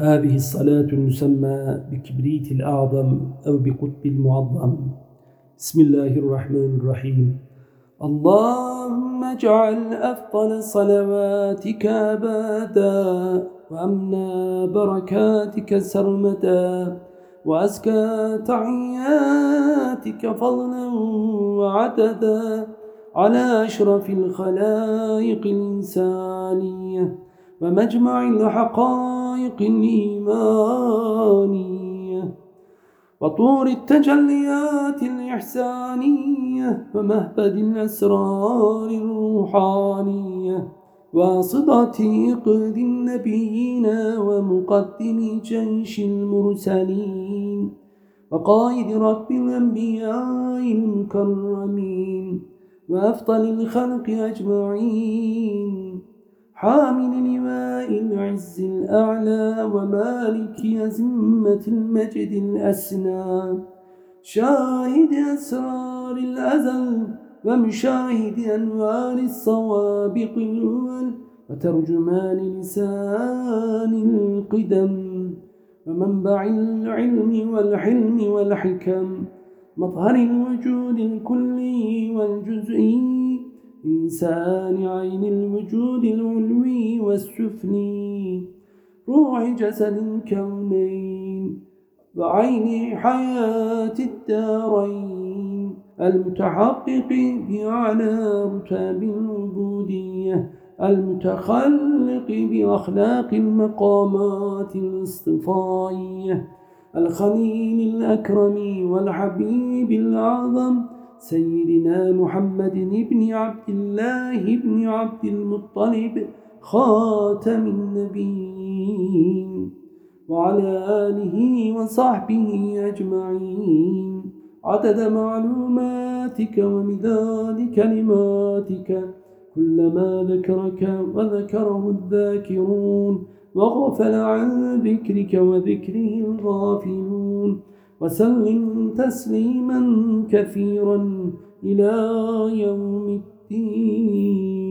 هذه الصلاة المسمى بكبريت الأعظم أو بقطب المعظم. بسم الله الرحمن الرحيم. اللهم اجعل أفضل صلواتك أبدا وأمنى بركاتك سرمدا وأزكى تعياتك فضلا وعددا على أشرف الخلائق الإنسانية. ومجمع الحقائق الإيمانية وطور التجليات الإحسانية ومهبد الأسرار الروحانية واسطة إقد النبيين ومقدم جيش المرسلين وقائد رب الأنبياء المكرمين وأفضل الخلق أجمعين حامل لواء العز الأعلى ومالك أزمة المجد الأسنى. شاهد أسرار الأزل ومشاهد أنوار الصوابق الأول وترجمان لسان القدم ومنبع العلم والحلم والحكم مظهر الوجود الكلي والجزئي إنسان عين الوجود العلوي والسفلي روح جسد الكونين وعين حياة الدارين المتحقق بأعلى رتاب العبودية المتخلق بأخلاق المقامات الاصطفائية الخليل الأكرم والحبيب الأعظم سيدنا محمد بن عبد الله بن عبد المطلب خاتم النبيين وعلى آله وصحبه أجمعين. عدد معلوماتك ومداد كلماتك. كلما ذكرك وذكره الذاكرون وغفل عن ذكرك وذكره الغافلون. وسلم تسليما كثيرا إلى يوم الدين.